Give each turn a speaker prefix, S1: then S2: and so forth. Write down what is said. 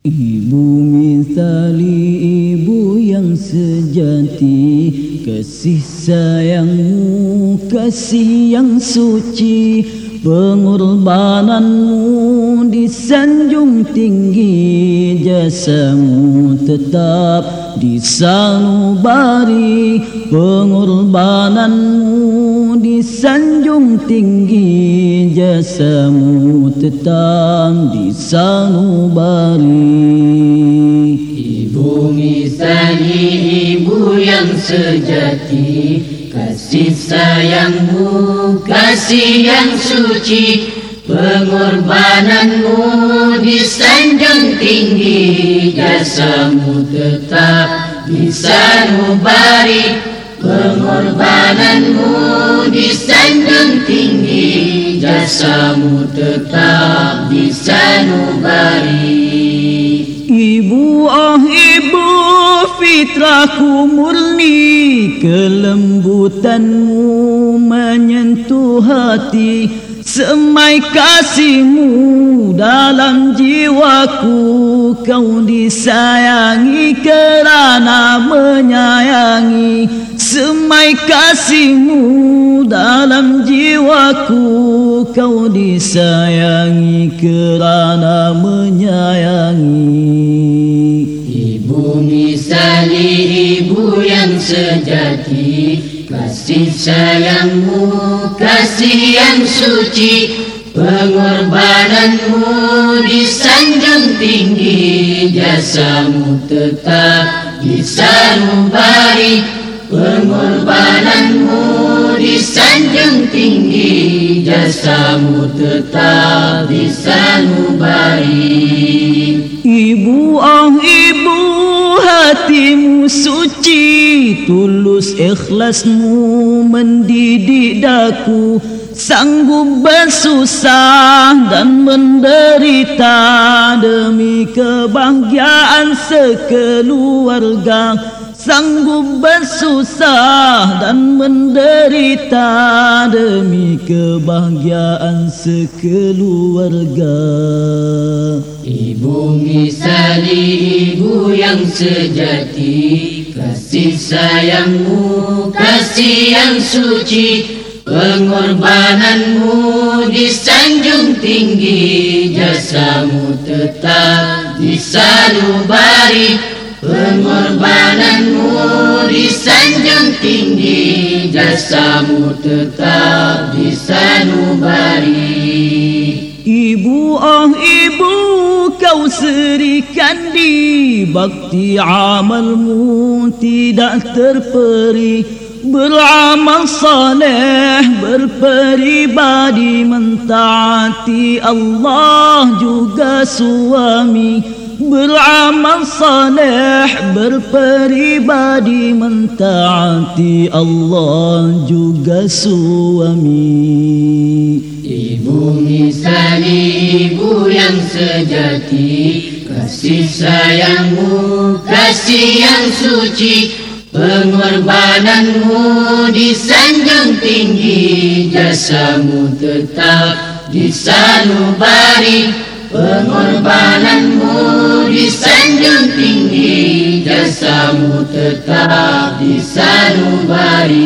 S1: Ibu misali ibu yang sejati Kasih sayangmu, kasih yang suci. Pengorbananmu disanjung tinggi Jasamu tetap disanubari Pengorbananmu disanjung tinggi Jasamu tetap disanubari
S2: Ibu misali ibu yang sejati Kasih sayangmu, kasih yang suci. Pengorbananmu disanjung tinggi Jasamu tetap disanubari Pengorbananmu disanjung tinggi Jasamu tetap disanubari
S1: Ibu oh ibu fitrahku murni Kelembutanmu menyentuh hati. Semai kasihmu dalam jiwaku Kau disayangi kerana menyayangi Semai kasihmu dalam jiwaku Kau disayangi kerana menyayangi.
S2: Ibu misali ibu yang sejati Kasih sayangmu, kasih yang suci Pengorbananmu disanjung tinggi Jasamu tetap disanubari Pengorbananmu disanjung tinggi Jasamu tetap disanubari
S1: Ibu oh ibu hatimu suci Tulus ikhlasmu mendidik daku. Sanggup bersusah dan menderita Demi kebahagiaan sekeluarga Sanggup bersusah dan menderita Demi kebahagiaan sekeluarga.
S2: Ibu misali ibu yang sejati Kasih sayangmu, kasih yang suci Pengorbananmu disanjung tinggi Jasamu tetap disanubari Pengorbananmu disanjung tinggi Jasamu tetap disanubari
S1: Ibu oh ibu kau serikan di Bakti amalmu tidak terperi. Beramal saleh berperibadi Mentaati Allah juga suami Beramal saleh berperibadi Mentaati Allah juga suami.
S2: Ibu misali ibu yang sejati Kasih sayangmu, kasih yang suci. Pengorbananmu disanjung tinggi Jasamu tetap disanubari Pengorbananmu disanjung tinggi Jasamu tetap disanubari